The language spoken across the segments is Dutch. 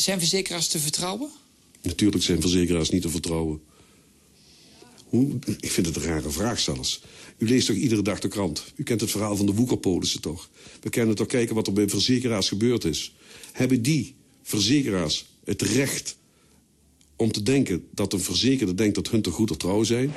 Zijn verzekeraars te vertrouwen? Natuurlijk zijn verzekeraars niet te vertrouwen. Hoe? Ik vind het een rare vraag zelfs. U leest toch iedere dag de krant? U kent het verhaal van de woekerpolissen toch? We kennen toch kijken wat er bij verzekeraars gebeurd is. Hebben die verzekeraars het recht om te denken dat een verzekerde denkt dat hun te goed of trouw zijn?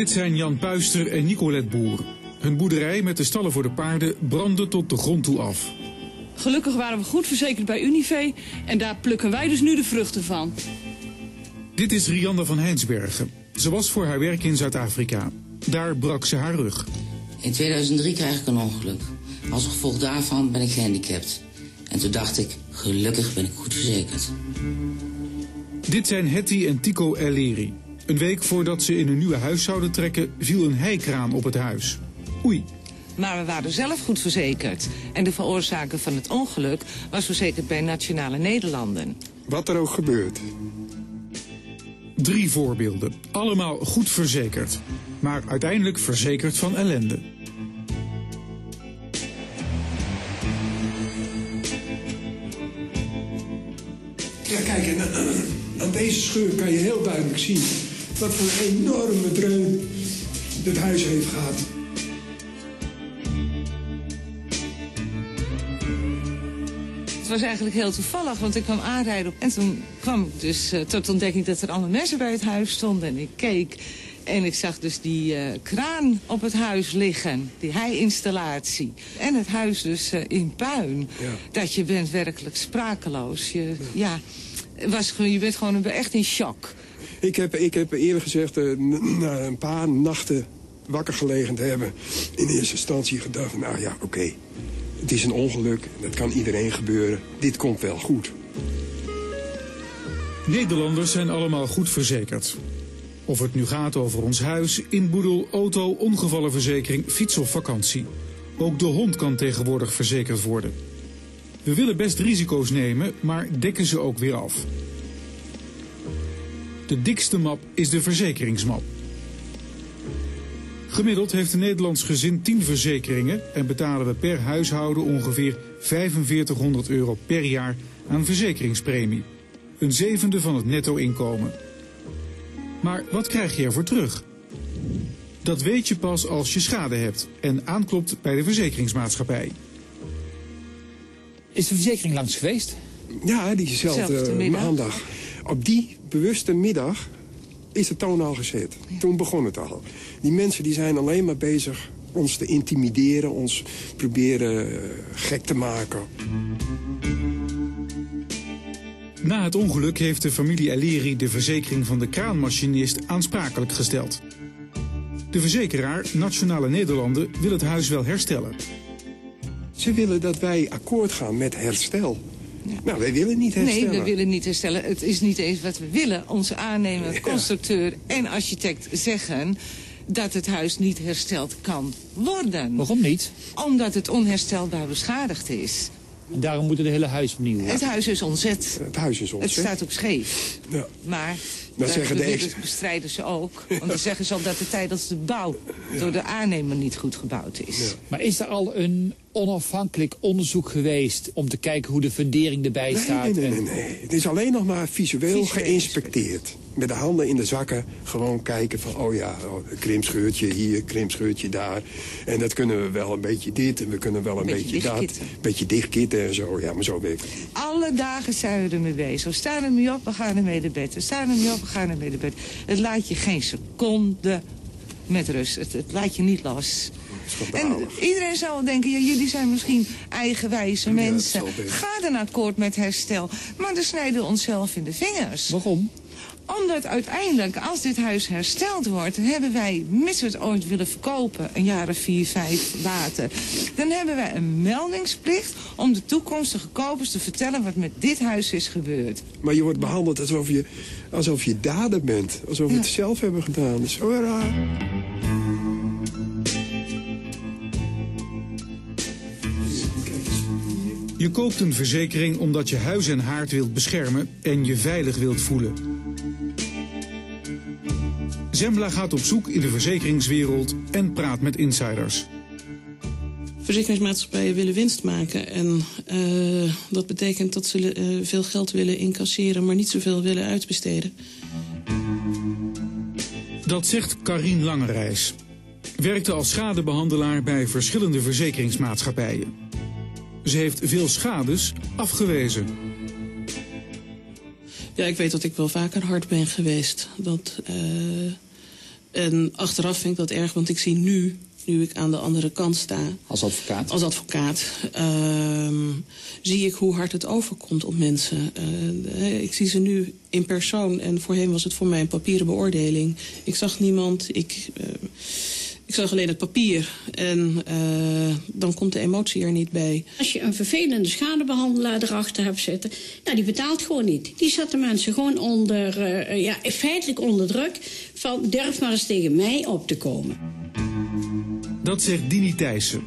Dit zijn Jan Puister en Nicolette Boer. Hun boerderij met de stallen voor de paarden brandde tot de grond toe af. Gelukkig waren we goed verzekerd bij Unive en daar plukken wij dus nu de vruchten van. Dit is Rianda van Heinsbergen. Ze was voor haar werk in Zuid-Afrika. Daar brak ze haar rug. In 2003 krijg ik een ongeluk. Als gevolg daarvan ben ik gehandicapt. En toen dacht ik, gelukkig ben ik goed verzekerd. Dit zijn Hetty en Tico Eleri. Een week voordat ze in een nieuwe huis zouden trekken, viel een heikraan op het huis. Oei. Maar we waren zelf goed verzekerd. En de veroorzaker van het ongeluk was verzekerd bij Nationale Nederlanden. Wat er ook gebeurt. Drie voorbeelden. Allemaal goed verzekerd. Maar uiteindelijk verzekerd van ellende. Ja, kijk, en, aan deze scheur kan je heel duidelijk zien... wat voor een enorme dreun het huis heeft gehad. Het was eigenlijk heel toevallig, want ik kwam aanrijden. En toen kwam ik dus uh, tot ontdekking dat er alle mensen bij het huis stonden. En ik keek en ik zag dus die uh, kraan op het huis liggen. Die hei-installatie. En het huis dus uh, in puin. Ja. Dat je bent werkelijk sprakeloos. Je, ja. was, je bent gewoon echt in shock. Ik heb, ik heb eerlijk gezegd uh, na een paar nachten wakker gelegen te hebben... in eerste instantie gedacht, nou ja, oké. Het is een ongeluk, dat kan iedereen gebeuren. Dit komt wel goed. Nederlanders zijn allemaal goed verzekerd. Of het nu gaat over ons huis, inboedel, auto, ongevallenverzekering, fiets of vakantie. Ook de hond kan tegenwoordig verzekerd worden. We willen best risico's nemen, maar dekken ze ook weer af. De dikste map is de verzekeringsmap. Gemiddeld heeft een Nederlands gezin 10 verzekeringen en betalen we per huishouden ongeveer 4500 euro per jaar aan verzekeringspremie. Een zevende van het netto-inkomen. Maar wat krijg je ervoor terug? Dat weet je pas als je schade hebt en aanklopt bij de verzekeringsmaatschappij. Is de verzekering langs geweest? Ja, diezelfde maandag. Op die bewuste middag is de toon al gezet. Ja. Toen begon het al. Die mensen die zijn alleen maar bezig ons te intimideren, ons proberen uh, gek te maken. Na het ongeluk heeft de familie Eleri de verzekering van de kraanmachinist aansprakelijk gesteld. De verzekeraar, Nationale Nederlanden, wil het huis wel herstellen. Ze willen dat wij akkoord gaan met herstel. Nou, wij willen niet herstellen. Nee, we willen niet herstellen. Het is niet eens wat we willen. Onze aannemer, ja. constructeur en architect zeggen dat het huis niet hersteld kan worden. Waarom niet? Omdat het onherstelbaar beschadigd is. En daarom moet het hele huis opnieuw. Het huis is ontzet. Het huis is ontzet. Het staat ook scheef. Ja. Maar dat zeggen de ex... bestrijden ze ook. Want dan zeggen ze al dat het tijdens de bouw door de aannemer niet goed gebouwd is. Ja. Maar is er al een onafhankelijk onderzoek geweest om te kijken hoe de fundering erbij nee, staat? Nee, nee, nee, nee. Het is alleen nog maar visueel, visueel geïnspecteerd. Met de handen in de zakken gewoon kijken van... oh ja, oh, een krimpscheurtje hier, krimpscheurtje daar. En dat kunnen we wel een beetje dit en we kunnen wel een beetje, beetje dat. Een beetje dichtkitten en zo. Ja, maar zo werkt het. Alle dagen zijn we ermee bezig. We staan ermee op, we gaan ermee naar bed. We staan ermee op, we gaan ermee naar bed. Het laat je geen seconde met rust. Het, het laat je niet los. En iedereen zou denken, ja, jullie zijn misschien eigenwijze mensen. Ja, Ga dan akkoord met herstel. Maar dan snijden we onszelf in de vingers. Waarom? Omdat uiteindelijk, als dit huis hersteld wordt... hebben wij, mits we het ooit willen verkopen, een jaar of vier, vijf later... dan hebben wij een meldingsplicht om de toekomstige kopers te vertellen... wat met dit huis is gebeurd. Maar je wordt behandeld alsof je, alsof je dader bent. Alsof we ja. het zelf hebben gedaan. Zo raar. Je koopt een verzekering omdat je huis en haard wilt beschermen en je veilig wilt voelen. Zembla gaat op zoek in de verzekeringswereld en praat met insiders. Verzekeringsmaatschappijen willen winst maken. En uh, dat betekent dat ze uh, veel geld willen incasseren, maar niet zoveel willen uitbesteden. Dat zegt Karin Langerijs. Werkte als schadebehandelaar bij verschillende verzekeringsmaatschappijen. Ze heeft veel schades afgewezen. Ja, ik weet dat ik wel vaker hard ben geweest. Dat, uh, en achteraf vind ik dat erg, want ik zie nu nu ik aan de andere kant sta. Als advocaat? Als advocaat. Uh, zie ik hoe hard het overkomt op mensen. Uh, ik zie ze nu in persoon en voorheen was het voor mij een papieren beoordeling. Ik zag niemand, ik, uh, ik zag alleen het papier. En uh, dan komt de emotie er niet bij. Als je een vervelende schadebehandelaar erachter hebt zitten... nou, die betaalt gewoon niet. Die zet de mensen gewoon onder, ja, feitelijk onder druk... van durf maar eens tegen mij op te komen. Dat zegt Dini Thijssen.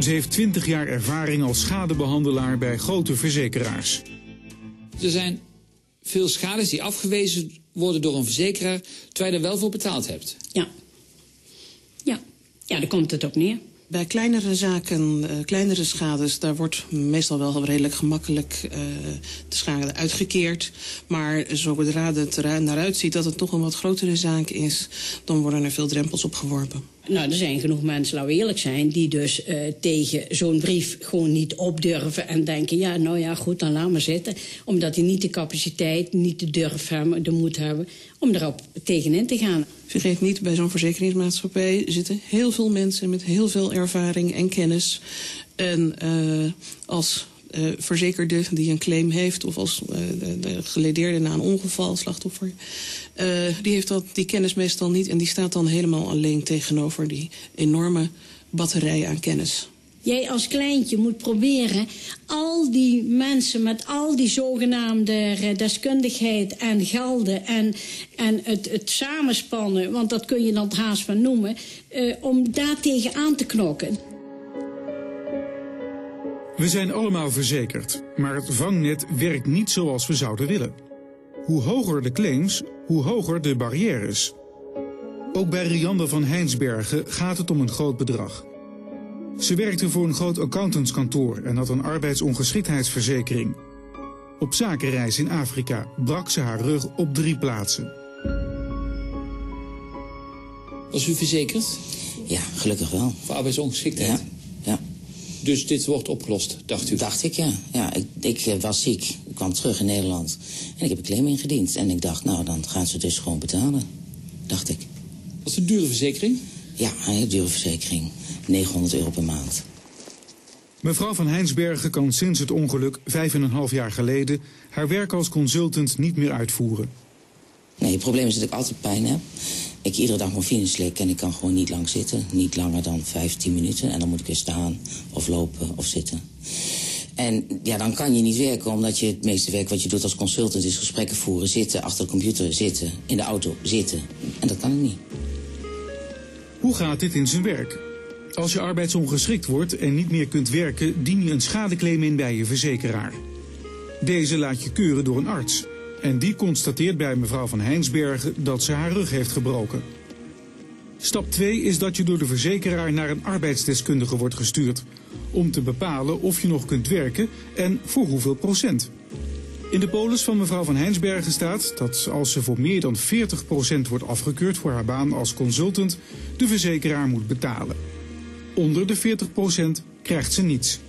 Ze heeft 20 jaar ervaring als schadebehandelaar bij grote verzekeraars. Er zijn veel schades die afgewezen worden door een verzekeraar... terwijl je er wel voor betaald hebt. Ja. Ja, daar komt het op neer. Bij kleinere zaken, uh, kleinere schades, daar wordt meestal wel redelijk gemakkelijk uh, de schade uitgekeerd. Maar zodra het naar uitziet dat het toch een wat grotere zaak is, dan worden er veel drempels opgeworpen. Nou, er zijn genoeg mensen, laten we eerlijk zijn... die dus uh, tegen zo'n brief gewoon niet opdurven en denken... ja, nou ja, goed, dan laat maar zitten. Omdat die niet de capaciteit, niet de durf hebben, de moed hebben... om erop tegenin te gaan. Vergeet niet, bij zo'n verzekeringsmaatschappij zitten heel veel mensen... met heel veel ervaring en kennis. En uh, als uh, verzekerde die een claim heeft... of als uh, de, de geledeerde na een ongeval, slachtoffer... Uh, die heeft dat, die kennis meestal niet... en die staat dan helemaal alleen tegenover die enorme batterij aan kennis. Jij als kleintje moet proberen al die mensen met al die zogenaamde deskundigheid en gelden... en, en het, het samenspannen, want dat kun je dan haast van noemen... Om daar tegen aan te knokken. We zijn allemaal verzekerd, maar het vangnet werkt niet zoals we zouden willen. Hoe hoger de claims, hoe hoger de barrières. Ook bij Rianda van Heinsbergen gaat het om een groot bedrag. Ze werkte voor een groot accountantskantoor en had een arbeidsongeschiktheidsverzekering. Op zakenreis in Afrika brak ze haar rug op drie plaatsen. Was u verzekerd? Ja, gelukkig wel. Voor arbeidsongeschiktheid? Ja, ja. Dus dit wordt opgelost, dacht u? Dacht ik, ja. ja ik, ik was ziek. Ik kwam terug in Nederland. En ik heb een claim ingediend. En ik dacht, nou, dan gaan ze dus gewoon betalen. Dacht ik. Was het een dure verzekering? Ja, een hele dure verzekering. 900 euro per maand. Mevrouw van Heinsbergen kan sinds het ongeluk, vijf en een half jaar geleden... haar werk als consultant niet meer uitvoeren. Nee, het probleem is dat ik altijd pijn heb. Ik iedere dag morfine slik en ik kan gewoon niet lang zitten. Niet langer dan 15 minuten. En dan moet ik weer staan of lopen of zitten. En ja, dan kan je niet werken, omdat je het meeste werk wat je doet als consultant is gesprekken voeren, zitten, achter de computer zitten, in de auto zitten. En dat kan ik niet. Hoe gaat dit in zijn werk? Als je arbeidsongeschikt wordt en niet meer kunt werken, dien je een schadeclaim in bij je verzekeraar. Deze laat je keuren door een arts. En die constateert bij mevrouw van Heinsbergen dat ze haar rug heeft gebroken. Stap 2 is dat je door de verzekeraar naar een arbeidsdeskundige wordt gestuurd. Om te bepalen of je nog kunt werken en voor hoeveel procent. In de polis van mevrouw van Heinsbergen staat dat als ze voor meer dan 40% wordt afgekeurd voor haar baan als consultant, de verzekeraar moet betalen. Onder de 40% krijgt ze niets.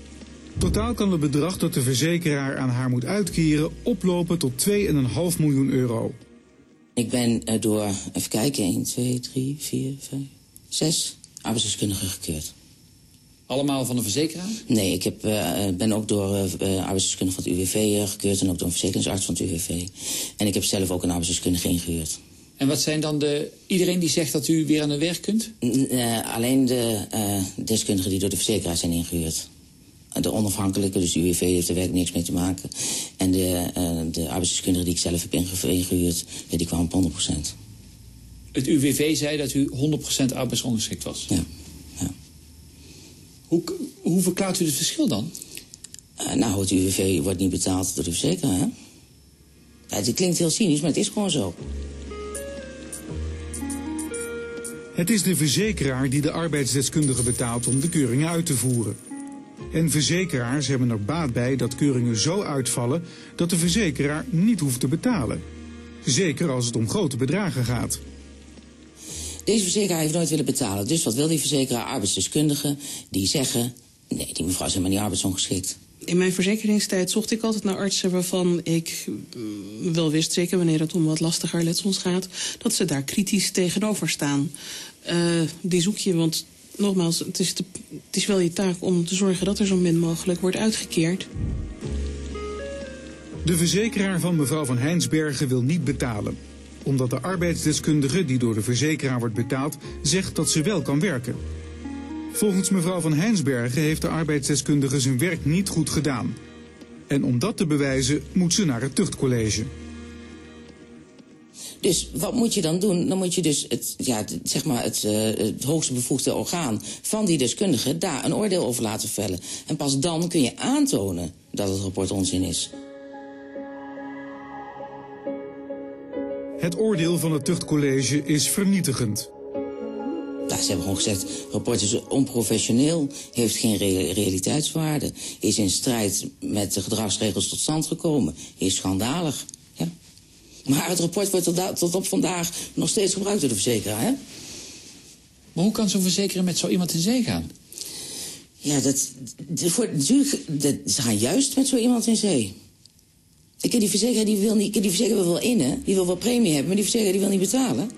Totaal kan het bedrag dat de verzekeraar aan haar moet uitkeren oplopen tot 2,5 miljoen euro. Ik ben door, even kijken, 1, 2, 3, 4, 5, 6 arbeidsdeskundigen gekeurd. Allemaal van de verzekeraar? Nee, ik heb, uh, ben ook door uh, arbeidsdeskundige van het UWV gekeurd... en ook door een verzekeringsarts van het UWV. En ik heb zelf ook een arbeidsdeskundige ingehuurd. En wat zijn dan de... Iedereen die zegt dat u weer aan het werk kunt? N alleen de deskundigen die door de verzekeraar zijn ingehuurd. De onafhankelijke, dus de UWV heeft er werk niks mee te maken. En de, uh, de arbeidsdeskundige die ik zelf heb ingehuurd, die kwam op 100%. Het UWV zei dat u 100% arbeidsongeschikt was? Ja. ja. Hoe, hoe verklaart u het verschil dan? Uh, nou, het UWV wordt niet betaald door de verzekeraar, hè? Ja, het klinkt heel cynisch, maar het is gewoon zo. Het is de verzekeraar die de arbeidsdeskundige betaalt om de keuringen uit te voeren. En verzekeraars hebben er baat bij dat keuringen zo uitvallen dat de verzekeraar niet hoeft te betalen. Zeker als het om grote bedragen gaat. Deze verzekeraar heeft nooit willen betalen. Dus wat wil die verzekeraar? Arbeidsdeskundigen die zeggen... nee, die mevrouw is helemaal niet arbeidsongeschikt. In mijn verzekeringstijd zocht ik altijd naar artsen waarvan ik mm, wel wist, zeker wanneer het om wat lastiger letsels gaat, dat ze daar kritisch tegenover staan. Uh, die zoek je, want nogmaals, het is, het is wel je taak om te zorgen dat er zo min mogelijk wordt uitgekeerd. De verzekeraar van mevrouw van Heinsbergen wil niet betalen. Omdat de arbeidsdeskundige die door de verzekeraar wordt betaald, zegt dat ze wel kan werken. Volgens mevrouw van Heinsbergen heeft de arbeidsdeskundige zijn werk niet goed gedaan. En om dat te bewijzen moet ze naar het tuchtcollege. Dus wat moet je dan doen? Dan moet je dus het, ja, zeg maar het, uh, het hoogste bevoegde orgaan van die deskundige daar een oordeel over laten vellen. En pas dan kun je aantonen dat het rapport onzin is. Het oordeel van het tuchtcollege is vernietigend. Nou, ze hebben gewoon gezegd, het rapport is onprofessioneel, heeft geen realiteitswaarde, is in strijd met de gedragsregels tot stand gekomen, is schandalig. Maar het rapport wordt tot, tot op vandaag nog steeds gebruikt door de verzekeraar, hè? Maar hoe kan zo'n verzekeraar met zo iemand in zee gaan? Ja, dat, dat, voor, natuurlijk, dat, ze gaan juist met zo iemand in zee. Ik ken die verzekeraar, die wil niet, die verzekeraar wil wel in, hè? Die wil wel premie hebben, maar die verzekeraar die wil niet betalen.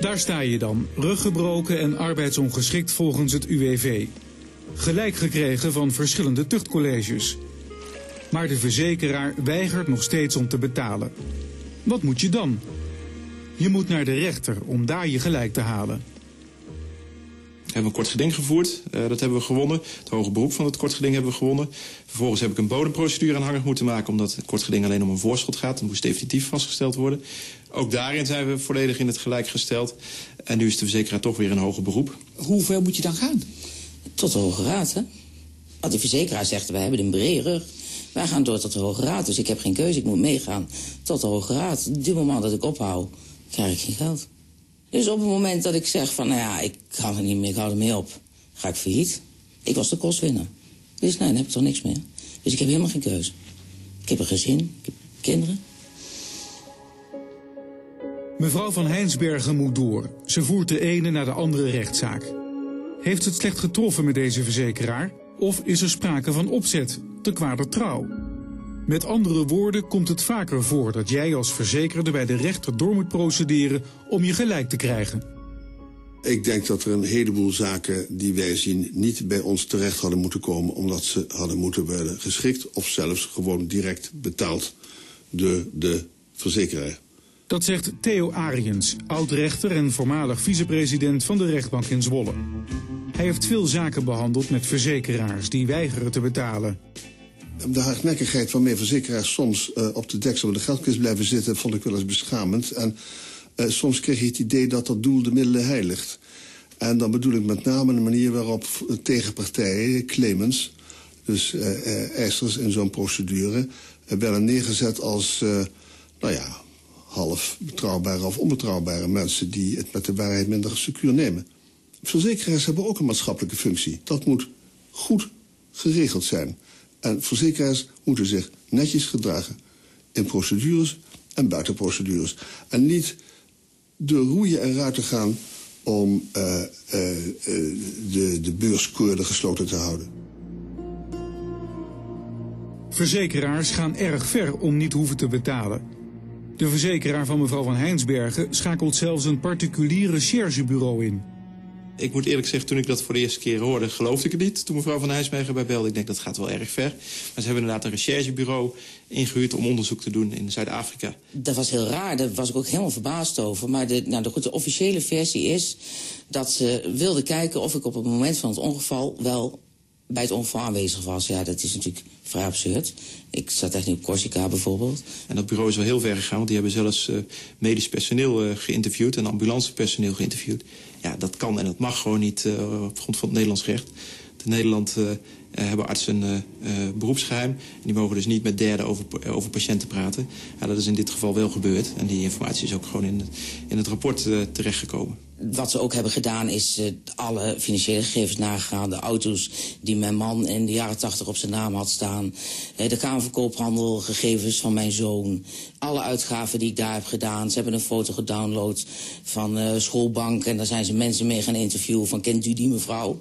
Daar sta je dan, ruggebroken en arbeidsongeschikt volgens het UWV. Gelijk gekregen van verschillende tuchtcolleges. Maar de verzekeraar weigert nog steeds om te betalen. Wat moet je dan? Je moet naar de rechter om daar je gelijk te halen. We hebben een kort geding gevoerd. Uh, dat hebben we gewonnen. Het hoge beroep van het kort geding hebben we gewonnen. Vervolgens heb ik een bodemprocedure aanhangig moeten maken... omdat het kort geding alleen om een voorschot gaat. Dat moest definitief vastgesteld worden. Ook daarin zijn we volledig in het gelijk gesteld. En nu is de verzekeraar toch weer een hoger beroep. Hoe ver moet je dan gaan? Tot de Hoge Raad, hè? Want de verzekeraar zegt, wij hebben een brede rug. Wij gaan door tot de Hoge Raad, dus ik heb geen keuze. Ik moet meegaan tot de Hoge Raad. Op moment dat ik ophoud, krijg ik geen geld. Dus op het moment dat ik zeg van, nou ja, ik ga er niet meer, ik hou ermee op. Ga ik failliet. Ik was de kostwinner. Dus nee, dan heb ik toch niks meer. Dus ik heb helemaal geen keuze. Ik heb een gezin, ik heb kinderen. Mevrouw van Heinsbergen moet door. Ze voert de ene naar de andere rechtszaak. Heeft het slecht getroffen met deze verzekeraar? Of is er sprake van opzet, te kwader trouw? Met andere woorden komt het vaker voor dat jij als verzekerde bij de rechter door moet procederen om je gelijk te krijgen. Ik denk dat er een heleboel zaken die wij zien niet bij ons terecht hadden moeten komen... omdat ze hadden moeten worden geschikt of zelfs gewoon direct betaald door de verzekeraar. Dat zegt Theo Ariens, oud-rechter en voormalig vicepresident van de rechtbank in Zwolle. Hij heeft veel zaken behandeld met verzekeraars die weigeren te betalen. De hardnekkigheid waarmee verzekeraars soms uh, op de deksel van de geldkist blijven zitten... vond ik wel eens beschamend. En uh, soms kreeg je het idee dat dat doel de middelen heiligt. En dan bedoel ik met name de manier waarop tegenpartijen, claimants... dus uh, eisers in zo'n procedure, werden neergezet als... nou ja, half betrouwbare of onbetrouwbare mensen... die het met de waarheid minder secuur nemen. Verzekeraars hebben ook een maatschappelijke functie. Dat moet goed geregeld zijn. En verzekeraars moeten zich netjes gedragen. In procedures en buiten procedures. En niet de roeien en ruiten gaan om uh, uh, de, de beurskoorden gesloten te houden. Verzekeraars gaan erg ver om niet hoeven te betalen. De verzekeraar van mevrouw van Heinsbergen schakelt zelfs een particulier recherchebureau in. Ik moet eerlijk zeggen, toen ik dat voor de eerste keer hoorde, geloofde ik het niet. Toen mevrouw van Heijsbergen bij belde, ik denk dat gaat wel erg ver. Maar ze hebben inderdaad een recherchebureau ingehuurd om onderzoek te doen in Zuid-Afrika. Dat was heel raar, daar was ik ook helemaal verbaasd over. Maar de, nou, de, de officiële versie is dat ze wilden kijken of ik op het moment van het ongeval wel bij het ongeval aanwezig was. Ja, dat is natuurlijk vrij absurd. Ik zat echt niet op Corsica bijvoorbeeld. En dat bureau is wel heel ver gegaan, want die hebben zelfs uh, medisch personeel uh, geïnterviewd... en ambulancepersoneel geïnterviewd. Ja, dat kan en dat mag gewoon niet uh, op grond van het Nederlands recht. In Nederland hebben artsen een beroepsgeheim. En die mogen dus niet met derden over, over patiënten praten. Ja, dat is in dit geval wel gebeurd. En die informatie is ook gewoon in het, in het rapport terechtgekomen. Wat ze ook hebben gedaan is alle financiële gegevens nagegaan. De auto's die mijn man in de jaren tachtig op zijn naam had staan. De kamerverkoophandelgegevens van mijn zoon. Alle uitgaven die ik daar heb gedaan. Ze hebben een foto gedownload van schoolbank. En daar zijn ze mensen mee gaan interviewen van kent u die mevrouw?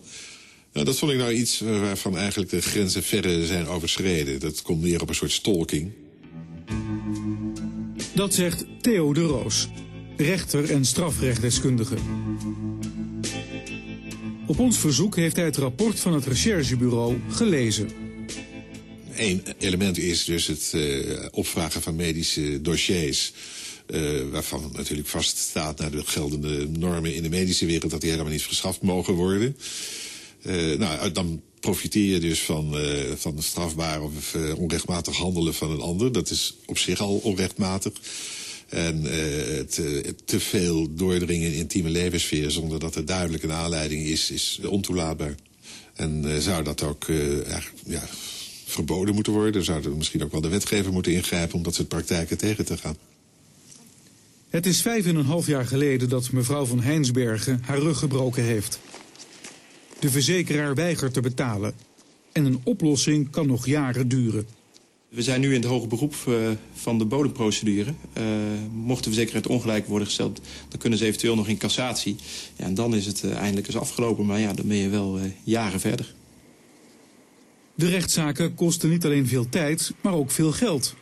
Nou, dat vond ik nou iets waarvan eigenlijk de grenzen verre zijn overschreden. Dat komt meer op een soort stalking. Dat zegt Theo de Roos rechter en strafrechtdeskundige. Op ons verzoek heeft hij het rapport van het recherchebureau gelezen. Eén element is dus het uh, opvragen van medische dossiers... Uh, waarvan natuurlijk vaststaat naar de geldende normen in de medische wereld... dat die helemaal niet verschaft mogen worden. Uh, nou, dan profiteer je dus van, uh, van strafbaar of onrechtmatig handelen van een ander. Dat is op zich al onrechtmatig. En te, te, veel doordringen in intieme levenssfeer... zonder dat er duidelijk een aanleiding is, is ontoelaatbaar. En zou dat ook ja, verboden moeten worden? Zou er misschien ook wel de wetgever moeten ingrijpen... om dat soort praktijken tegen te gaan? Het is vijf en een half jaar geleden dat mevrouw van Heinsbergen haar rug gebroken heeft. De verzekeraar weigert te betalen. En een oplossing kan nog jaren duren. We zijn nu in het hoge beroep uh, van de bodemprocedure. Uh, mocht de verzekeraar het ongelijk worden gesteld... dan kunnen ze eventueel nog in cassatie. Ja, en dan is het uh, eindelijk eens afgelopen. Maar ja, dan ben je wel jaren verder. De rechtszaken kosten niet alleen veel tijd, maar ook veel geld.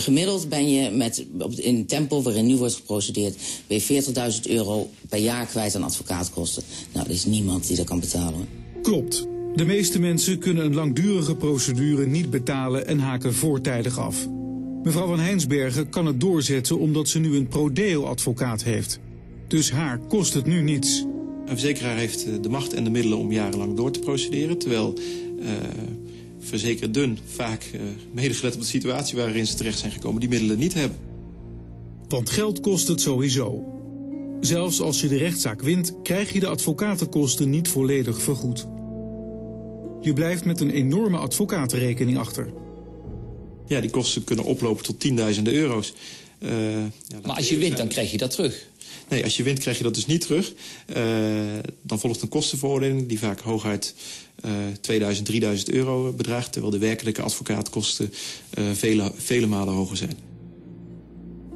Gemiddeld ben je met, in het tempo waarin nu wordt geprocedeerd... ben je 40.000 euro per jaar kwijt aan advocaatkosten. Nou, er is niemand die dat kan betalen. Klopt. De meeste mensen kunnen een langdurige procedure niet betalen en haken voortijdig af. Mevrouw van Heinsbergen kan het doorzetten omdat ze nu een prodeo-advocaat heeft. Dus haar kost het nu niets. Een verzekeraar heeft eh, de macht en de middelen om jarenlang door te procederen... terwijl uh, verzekerden vaak, uh, medegelet op de situatie waarin ze terecht zijn gekomen... die middelen niet hebben. Want geld kost het sowieso. Zelfs als je de rechtszaak wint, krijg je de advocatenkosten niet volledig vergoed. Je blijft met een enorme advocatenrekening achter. Ja, die kosten kunnen oplopen tot tienduizenden euro's. Uh, ja, maar als je wint, dan krijg je dat terug? Nee, als je wint krijg je dat dus niet terug. Uh, dan volgt een kostenveroordeling die vaak hooguit uh, 2000, 3000 euro bedraagt... terwijl de werkelijke advocaatkosten uh, vele, vele malen hoger zijn.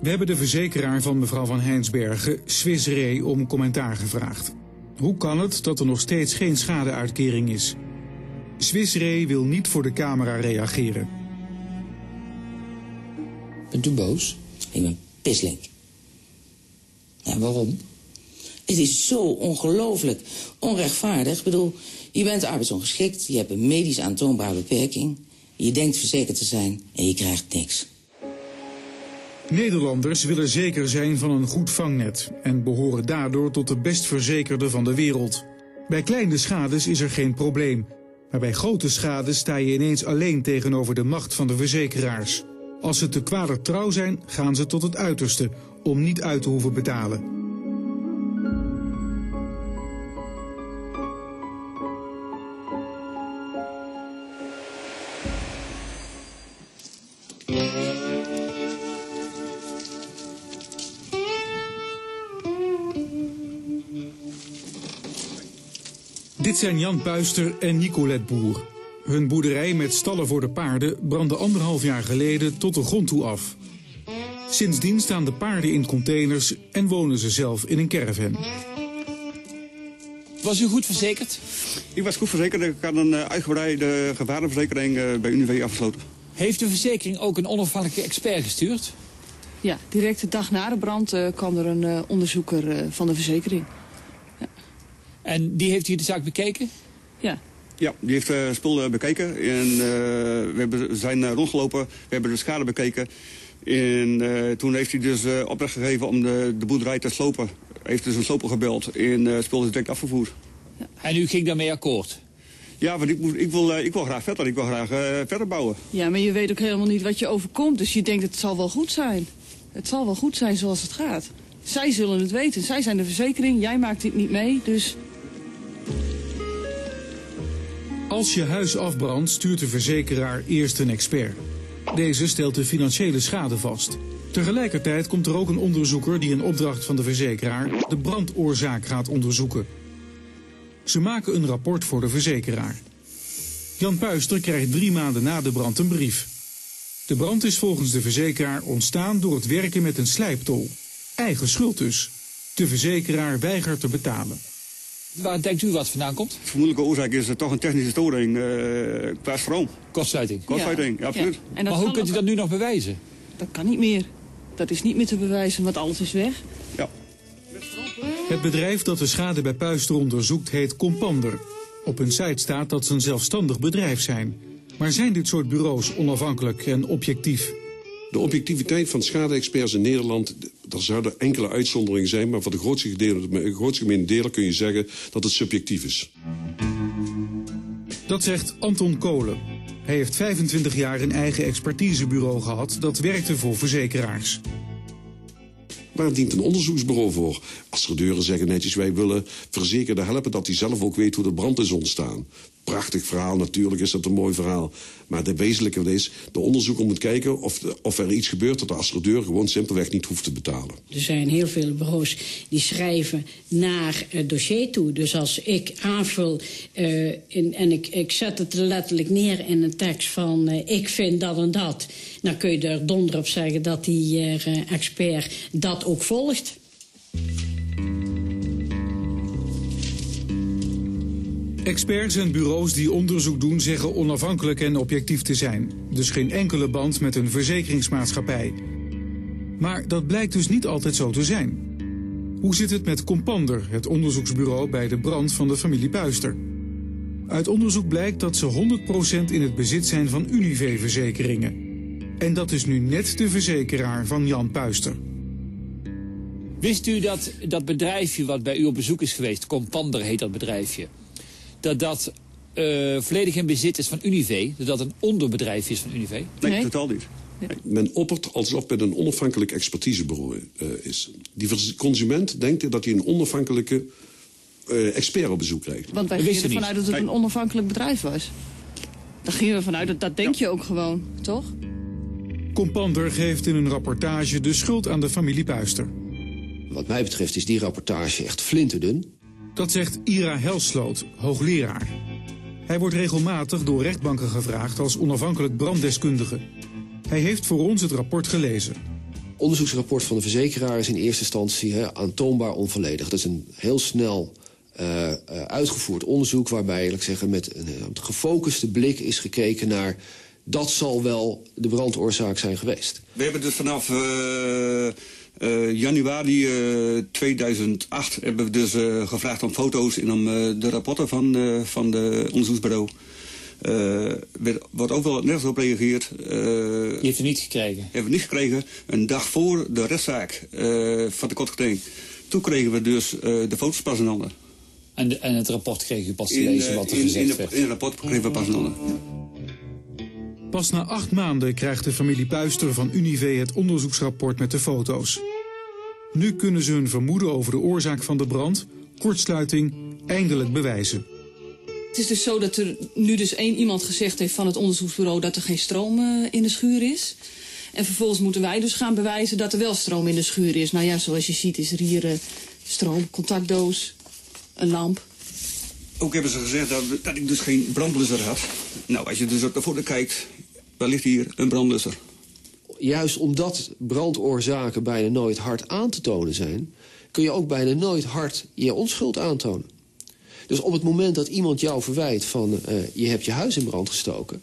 We hebben de verzekeraar van mevrouw van Heinsbergen, Swiss Re, om commentaar gevraagd. Hoe kan het dat er nog steeds geen schadeuitkering is? Swissray wil niet voor de camera reageren. Bent u boos? Ik ben pisling. Ja, waarom? Het is zo ongelooflijk onrechtvaardig. Ik bedoel, je bent arbeidsongeschikt, je hebt een medisch aantoonbare beperking... je denkt verzekerd te zijn en je krijgt niks. Nederlanders willen zeker zijn van een goed vangnet... en behoren daardoor tot de best verzekerden van de wereld. Bij kleine schades is er geen probleem... Maar bij grote schade sta je ineens alleen tegenover de macht van de verzekeraars. Als ze te kwader trouw zijn, gaan ze tot het uiterste om niet uit te hoeven betalen. Dit zijn Jan Puister en Nicolette Boer. Hun boerderij met stallen voor de paarden brandde anderhalf jaar geleden tot de grond toe af. Sindsdien staan de paarden in containers en wonen ze zelf in een caravan. Was u goed verzekerd? Ik was goed verzekerd. Ik had een eh, uitgebreide gevarenverzekering eh, bij Unive afgesloten. Heeft de verzekering ook een onafhankelijke expert gestuurd? Ja, direct de dag na de brand uh, kwam er een onderzoeker van de verzekering. En die heeft hier de zaak bekeken? Ja. Ja, die heeft uh, spul bekeken. En uh, we hebben, zijn rondgelopen, we hebben de schade bekeken. En uh, toen heeft hij dus opdracht gegeven om de, de boerderij te slopen. heeft dus een sloper gebeld en spul is direct afgevoerd. Ja. En u ging daarmee akkoord? Ja, want ik, moet, ik, wil, ik wil graag verder. Ik wil graag verder bouwen. Ja, maar je weet ook helemaal niet wat je overkomt. Dus je denkt het zal wel goed zijn. Het zal wel goed zijn zoals het gaat. Zij zullen het weten. Zij zijn de verzekering. Jij maakt dit niet mee, dus... Als je huis afbrandt, stuurt de verzekeraar eerst een expert. Deze stelt de financiële schade vast. Tegelijkertijd komt er ook een onderzoeker die in opdracht van de verzekeraar de brandoorzaak gaat onderzoeken. Ze maken een rapport voor de verzekeraar. Jan Puister krijgt drie maanden na de brand een brief. De brand is volgens de verzekeraar ontstaan door het werken met een slijptol. Eigen schuld dus. De verzekeraar weigert te betalen. Waar denkt u wat vandaan komt? De vermoedelijke oorzaak is eh, toch een technische storing uh, qua stroom. Kortsluiting. Kortsluiting, ja. absoluut. En dat Maar hoe kunt u dat nu nog bewijzen? Dat kan niet meer. Dat is niet meer te bewijzen, want alles is weg. Ja. Het bedrijf dat de schade bij Puister onderzoekt heet Compander. Op hun site staat dat ze een zelfstandig bedrijf zijn. Maar zijn dit soort bureaus onafhankelijk en objectief? De objectiviteit van schade-experts in Nederland, er zouden enkele uitzonderingen zijn, maar voor de grootste, gedeelte, de grootste gemene delen kun je zeggen dat het subjectief is. Dat zegt Anton Kolen. Hij heeft 25 jaar een eigen expertisebureau gehad dat werkte voor verzekeraars. Waar dient een onderzoeksbureau voor? Assuradeuren zeggen netjes, wij willen verzekerden helpen dat hij zelf ook weet hoe de brand is ontstaan. Prachtig verhaal, natuurlijk is dat een mooi verhaal. Maar de wezenlijke is, de onderzoeker moet kijken of, of er iets gebeurt dat de assuradeur gewoon simpelweg niet hoeft te betalen. Er zijn heel veel bureaus die schrijven naar het dossier toe. Dus als ik aanvul eh, in, en ik, ik zet het letterlijk neer in een tekst van eh, ik vind dat en dat... dan kun je er donder op zeggen dat die eh, expert dat ook volgt. Experts en bureaus die onderzoek doen zeggen onafhankelijk en objectief te zijn. Dus geen enkele band met een verzekeringsmaatschappij. Maar dat blijkt dus niet altijd zo te zijn. Hoe zit het met Compander, het onderzoeksbureau bij de brand van de familie Puister? Uit onderzoek blijkt dat ze 100% in het bezit zijn van Unive-verzekeringen. En dat is nu net de verzekeraar van Jan Puister. Wist u dat dat bedrijfje wat bij u op bezoek is geweest, Compander heet dat bedrijfje, dat dat eh, volledig in bezit is van Unive, dat dat een onderbedrijf is van Unive? Nee, Nee. totaal niet. Men oppert alsof het een onafhankelijk expertisebureau eh, is. Die consument denkt dat hij een onafhankelijke eh, expert op bezoek krijgt. Want wij gingen ervan uit dat het een onafhankelijk bedrijf was. Daar gingen we vanuit, dat, dat denk je ook gewoon, toch? Compander geeft in een rapportage de schuld aan de familie Puister. Wat mij betreft is die rapportage echt flinterdun. Dat zegt Ira Helsloot, hoogleraar. Hij wordt regelmatig door rechtbanken gevraagd als onafhankelijk branddeskundige. Hij heeft voor ons het rapport gelezen. Onderzoeksrapport van de verzekeraar is in eerste instantie hè, aantoonbaar onvolledig. Dat is een heel snel eh, eh, uitgevoerd onderzoek waarbij ik zeggen, met een eh, gefocuste blik is gekeken naar dat zal wel de brandoorzaak zijn geweest. We hebben dus vanaf eh, eh, januari eh, 2008 hebben we dus eh, gevraagd om foto's en om eh, de rapporten van, eh, van de onderzoeksbureau. Eh werd, wordt ook wel nergens op gereageerd. Eh, Die heeft u niet gekregen. hebben we niet gekregen. Een dag voor de rechtszaak eh, van de kortgeding. Toen kregen we dus eh, de foto's pas in handen. En, de- en het rapport kreeg u pas te In, lezen eh, wat er in, gezegd in, de- werd. in het rapport kregen we pas in handen. Pas na acht maanden krijgt de familie Puister van Unive het onderzoeksrapport met de foto's. Nu kunnen ze hun vermoeden over de oorzaak van de brand, kortsluiting, eindelijk bewijzen. Het is dus zo dat er nu dus één iemand gezegd heeft van het onderzoeksbureau dat er geen stroom eh, in de schuur is. En vervolgens moeten wij dus gaan bewijzen dat er wel stroom in de schuur is. Nou ja, zoals je ziet is er hier eh, stroom, contactdoos, een lamp. Ook hebben ze gezegd dat, dat ik dus geen brandblusser had. Nou, als je dus op de foto kijkt, ligt hier een brandblusser? Juist omdat brandoorzaken bijna nooit hard aan te tonen zijn... kun je ook bijna nooit hard je onschuld aantonen. Dus op het moment dat iemand jou verwijt van eh, je hebt je huis in brand gestoken...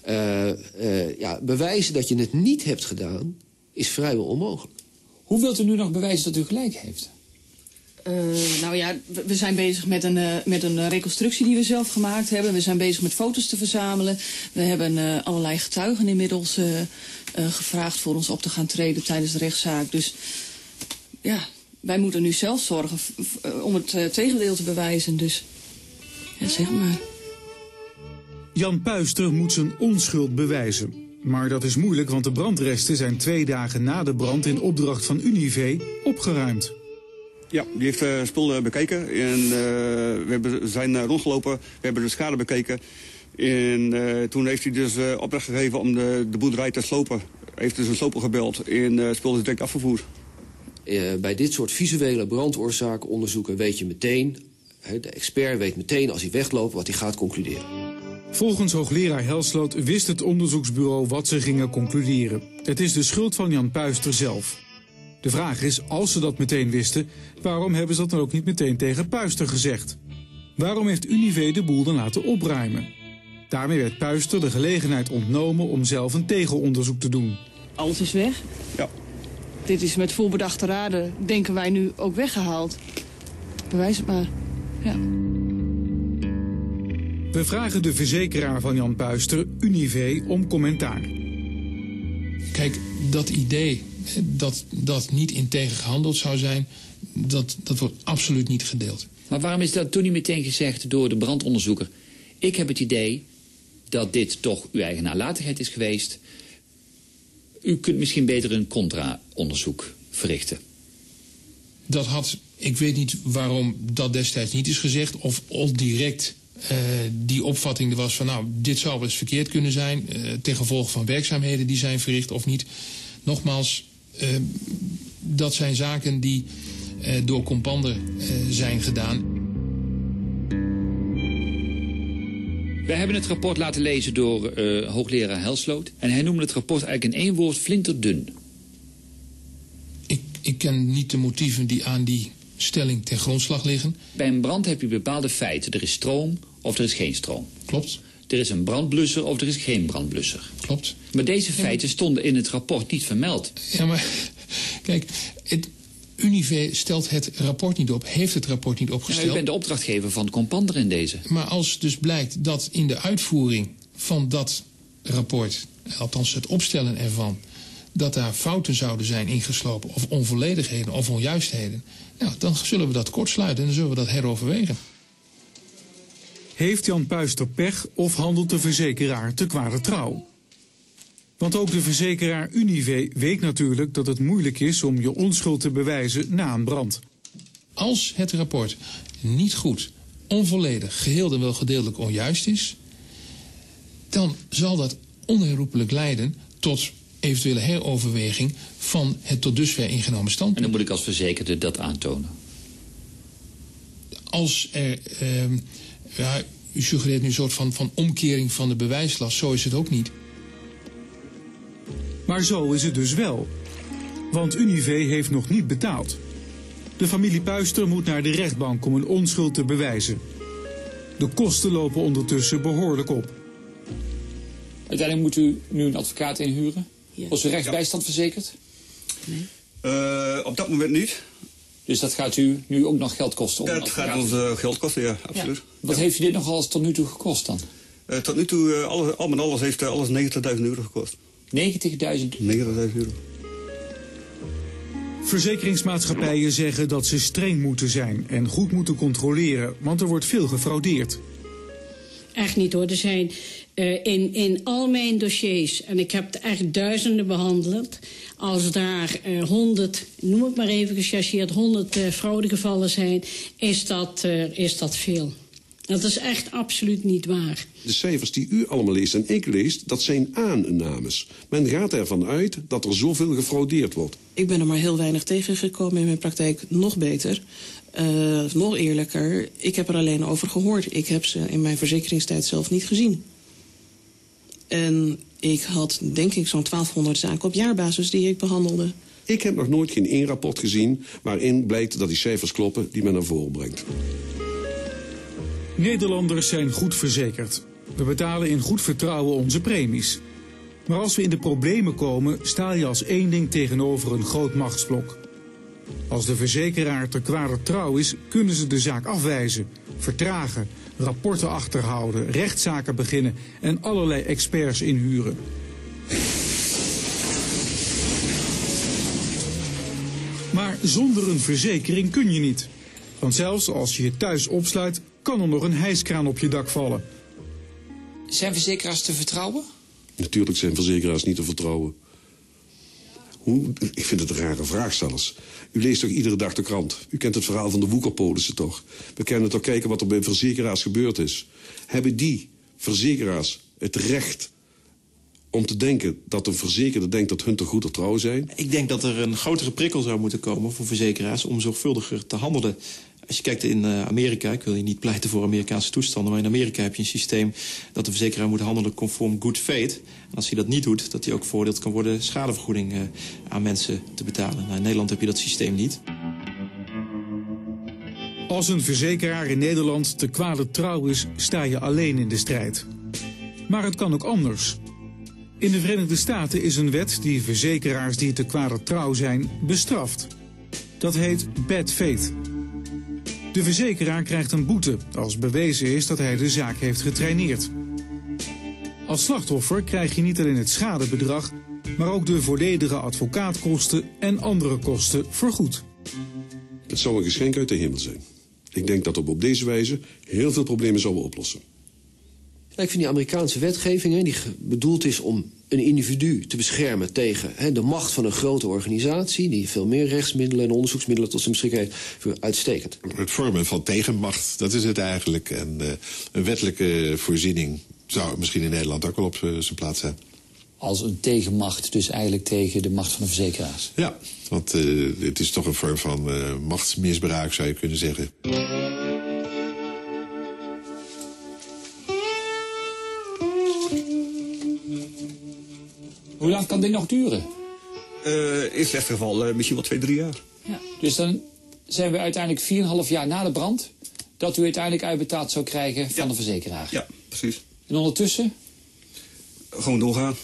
eh, eh, ja, bewijzen dat je het niet hebt gedaan is vrijwel onmogelijk. Hoe wilt u nu nog bewijzen dat u gelijk heeft? Eh, nou ja, we zijn bezig met een, eh, met een reconstructie die we zelf gemaakt hebben. We zijn bezig met foto's te verzamelen. We hebben eh, allerlei getuigen inmiddels gevraagd voor ons op te gaan treden tijdens de rechtszaak. Dus ja, wij moeten nu zelf zorgen om het tegendeel te bewijzen. Dus ja, zeg maar. Jan Puister moet zijn onschuld bewijzen. Maar dat is moeilijk, want de brandresten zijn twee dagen na de brand in opdracht van Unive opgeruimd. Ja, die heeft uh, spul bekeken. En uh, we hebben, zijn rondgelopen, we hebben de schade bekeken. En toen heeft hij dus opdracht gegeven om de, de boerderij te slopen. Heeft dus een sloper gebeld en uh, spul is direct afgevoerd. bij dit soort visuele brandoorzakenonderzoeken weet je meteen... de expert weet meteen als hij wegloopt wat hij gaat concluderen. Volgens hoogleraar Helsloot wist het onderzoeksbureau wat ze gingen concluderen. Het is de schuld van Jan Puister zelf. De vraag is, als ze dat meteen wisten, waarom hebben ze dat dan ook niet meteen tegen Puister gezegd? Waarom heeft Unive de boel dan laten opruimen? Daarmee werd Puister de gelegenheid ontnomen om zelf een tegenonderzoek te doen. Alles is weg? Ja. Dit is met voorbedachte raden, denken wij nu, ook weggehaald. Bewijs het maar. Ja. We vragen de verzekeraar van Jan Puister, Unive, om commentaar. Kijk, dat idee dat dat niet integer gehandeld zou zijn, dat, dat wordt absoluut niet gedeeld. Maar waarom is dat toen niet meteen gezegd door de brandonderzoeker? Ik heb het idee dat dit toch uw eigen nalatigheid is geweest. U kunt misschien beter een contra-onderzoek verrichten. Dat had, ik weet niet waarom dat destijds niet is gezegd... of al direct uh, die opvatting er was van... nou, dit zou wel eens verkeerd kunnen zijn... Uh, ten gevolge van werkzaamheden die zijn verricht of niet. Nogmaals, dat zijn zaken die door Compander zijn gedaan. We hebben het rapport laten lezen door hoogleraar Helsloot... en hij noemde het rapport eigenlijk in één woord flinterdun. Ik, ik ken niet de motieven die aan die stelling ten grondslag liggen. Bij een brand heb je bepaalde feiten. Er is stroom of er is geen stroom. Klopt. Er is een brandblusser of er is geen brandblusser. Klopt. Maar deze feiten stonden in het rapport niet vermeld. Ja, maar kijk, het Unive stelt het rapport niet op, heeft het rapport niet opgesteld. Ja, u bent de opdrachtgever van Compander in deze. Maar als dus blijkt dat in de uitvoering van dat rapport, althans het opstellen ervan, dat daar fouten zouden zijn ingeslopen, of onvolledigheden of onjuistheden, nou, dan zullen we dat kortsluiten en dan zullen we dat heroverwegen. Heeft Jan Puister pech of handelt de verzekeraar te kwade trouw? Want ook de verzekeraar Unive weet natuurlijk dat het moeilijk is om je onschuld te bewijzen na een brand. Als het rapport niet goed, onvolledig, geheel en wel gedeeltelijk onjuist is, dan zal dat onherroepelijk leiden tot eventuele heroverweging van het tot dusver ingenomen standpunt. En dan moet ik als verzekerde dat aantonen? Als er... Uh, ja, u suggereert nu een soort van, van omkering van de bewijslast. Zo is het ook niet. Maar zo is het dus wel. Want Unive heeft nog niet betaald. De familie Puister moet naar de rechtbank om een onschuld te bewijzen. De kosten lopen ondertussen behoorlijk op. Uiteindelijk moet u nu een advocaat inhuren? Ja. Was u rechtsbijstand verzekerd? Nee. Uh, op dat moment niet. Dus dat gaat u nu ook nog geld kosten? Om dat gaat ons uh, geld kosten, ja, absoluut. Ja. Wat heeft u dit nog alles tot nu toe gekost dan? Uh, tot nu toe, uh, alles, al met alles heeft alles 90.000 euro gekost. 90.000? 90.000 euro. Verzekeringsmaatschappijen zeggen dat ze streng moeten zijn en goed moeten controleren, want er wordt veel gefraudeerd. Echt niet hoor. Er zijn uh, in, in al mijn dossiers, en ik heb er echt duizenden behandeld... als daar uh, honderd, noem ik maar even gechargeerd, honderd uh, fraudegevallen zijn... Is dat, is dat veel. Dat is echt absoluut niet waar. De cijfers die u allemaal leest en ik lees, dat zijn aannames. Men gaat ervan uit dat er zoveel gefraudeerd wordt. Ik ben er maar heel weinig tegengekomen in mijn praktijk. Nog beter, uh, nog eerlijker, ik heb er alleen over gehoord. Ik heb ze in mijn verzekeringstijd zelf niet gezien. En ik had denk ik zo'n 1200 zaken op jaarbasis die ik behandelde. Ik heb nog nooit geen één rapport gezien waarin blijkt dat die cijfers kloppen die men naar voren brengt. Nederlanders zijn goed verzekerd. We betalen in goed vertrouwen onze premies. Maar als we in de problemen komen, sta je als één ding tegenover een groot machtsblok. Als de verzekeraar te kwade trouw is, kunnen ze de zaak afwijzen, vertragen, rapporten achterhouden, rechtszaken beginnen en allerlei experts inhuren. Maar zonder een verzekering kun je niet. Want zelfs als je je thuis opsluit, kan er nog een hijskraan op je dak vallen. Zijn verzekeraars te vertrouwen? Natuurlijk zijn verzekeraars niet te vertrouwen. Ik vind het een rare vraag zelfs. U leest toch iedere dag de krant? U kent het verhaal van de woekerpolissen toch? We kennen toch kijken wat er bij verzekeraars gebeurd is. Hebben die verzekeraars het recht om te denken dat een verzekerde denkt dat hun te goed of trouw zijn? Ik denk dat er een grotere prikkel zou moeten komen voor verzekeraars... om zorgvuldiger te handelen. Als je kijkt in uh, Amerika, ik wil hier niet pleiten voor Amerikaanse toestanden... maar in Amerika heb je een systeem dat de verzekeraar moet handelen conform good faith. En als hij dat niet doet, dat hij ook voordeeld kan worden... schadevergoeding uh, aan mensen te betalen. Nou, in Nederland heb je dat systeem niet. Als een verzekeraar in Nederland te kwade trouw is, sta je alleen in de strijd. Maar het kan ook anders. In de Verenigde Staten is een wet die verzekeraars die te kwade trouw zijn bestraft. Dat heet bad faith. De verzekeraar krijgt een boete als bewezen is dat hij de zaak heeft getraineerd. Als slachtoffer krijg je niet alleen het schadebedrag, maar ook de volledige advocaatkosten en andere kosten vergoed. Het zou een geschenk uit de hemel zijn. Ik denk dat we op deze wijze heel veel problemen zouden oplossen. Ik vind die Amerikaanse wetgeving, die bedoeld is om een individu te beschermen tegen hè, de macht van een grote organisatie... die veel meer rechtsmiddelen en onderzoeksmiddelen tot zijn beschikking heeft, uitstekend. Het vormen van tegenmacht, dat is het eigenlijk. En uh, een wettelijke voorziening zou misschien in Nederland ook wel op uh, zijn plaats zijn. Als een tegenmacht, dus eigenlijk tegen de macht van de verzekeraars? Ja, want uh, het is toch een vorm van machtsmisbruik, zou je kunnen zeggen. Hoe lang kan dit nog duren? Uh, in slecht geval uh, misschien wel twee, drie jaar. Ja. Dus dan zijn we uiteindelijk 4,5 jaar na de brand... dat u uiteindelijk uitbetaald zou krijgen van ja. de verzekeraar. Ja, precies. En ondertussen? Gewoon doorgaan.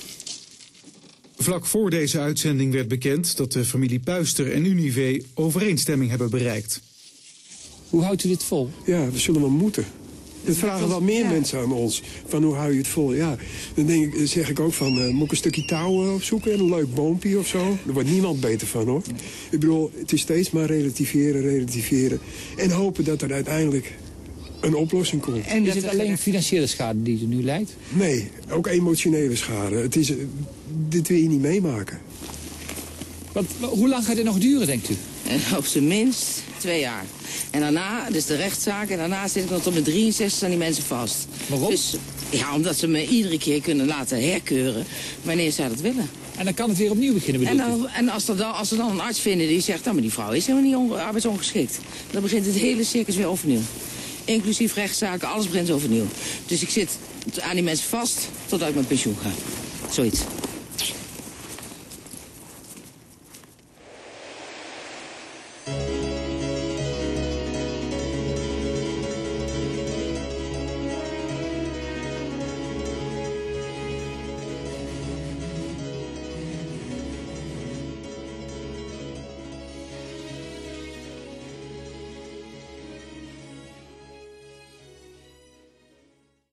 Vlak voor deze uitzending werd bekend dat de familie Puister en Unive overeenstemming hebben bereikt. Hoe houdt u dit vol? Ja, we zullen wel moeten. Dat vragen wel meer ja. mensen aan ons. Van hoe hou je het vol? Ja, dan denk ik, zeg ik ook van, uh, moet ik een stukje touw uh, opzoeken en een leuk boompje of zo? Daar wordt niemand beter van hoor. Ik bedoel, het is steeds maar relativeren, relativeren. En hopen dat er uiteindelijk een oplossing komt. En is het alleen financiële schade die er nu leidt? Nee, ook emotionele schade. Het is, uh, dit wil je niet meemaken. Wat, hoe lang gaat dit nog duren, denkt u? En op zijn minst twee jaar. En daarna, dus de rechtszaak, en daarna zit ik nog tot mijn 63 aan die mensen vast. Waarom? Dus, ja, omdat ze me iedere keer kunnen laten herkeuren wanneer zij dat willen. En dan kan het weer opnieuw beginnen, en, dan, en als, er dan, als ze dan een arts vinden die zegt, nou, maar die vrouw is helemaal niet arbeidsongeschikt. Dan begint het hele circus weer overnieuw. Inclusief rechtszaken, alles begint overnieuw. Dus ik zit aan die mensen vast totdat ik met pensioen ga. Zoiets.